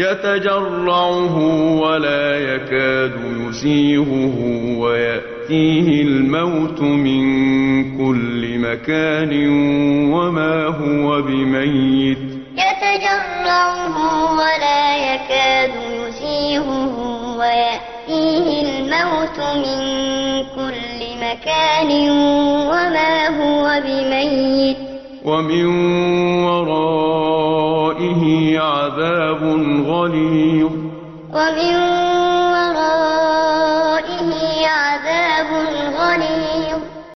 يَتَجَرَّعُهُ وَلَا يَكَادُ يُسِيغُهُ وَيَأْتِيهِ الْمَوْتُ مِن كُلِّ مَكَانٍ وَمَا هُوَ بِمَيِّتٍ ۖ. يَتَجَرَّعُهُ وَلَا يَكَادُ يُسِيغُهُ وَيَأْتِيهِ الْمَوْتُ مِن كُلِّ مَكَانٍ وَمَا هُوَ بِمَيِّتٍ ۖ. وَمِن وَرَائِهِ عَذَابٌ غَلِيظٌ.